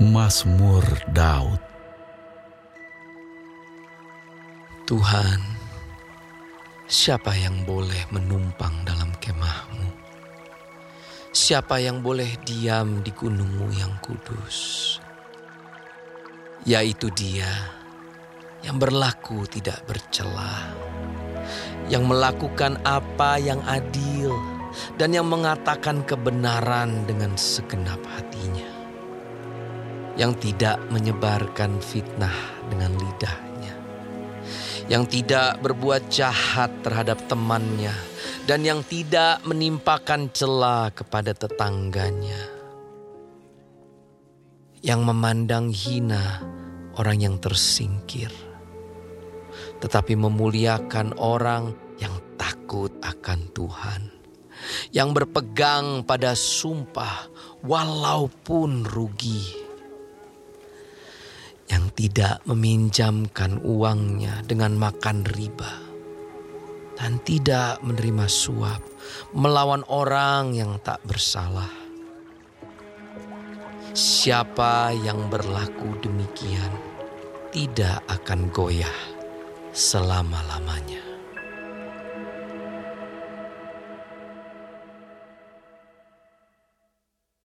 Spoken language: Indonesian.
Mazmur Daud Tuhan, siapa yang boleh menumpang dalam kemahmu? Siapa yang boleh diam di gunungmu yang kudus? Yaitu dia yang berlaku tidak bercela, yang melakukan apa yang adil, dan yang mengatakan kebenaran dengan segenap hatinya, yang tidak menyebarkan fitnah dengan lidahnya, yang tidak berbuat jahat terhadap temannya, dan yang tidak menimpakan celah kepada tetangganya, yang memandang hina orang yang tersingkir, tetapi memuliakan orang yang takut akan Tuhan yang berpegang pada sumpah walaupun rugi, tidak meminjamkan uangnya dengan makan riba, dan tidak menerima suap melawan orang yang tak bersalah. Siapa yang berlaku demikian tidak akan goyah selama-lamanya.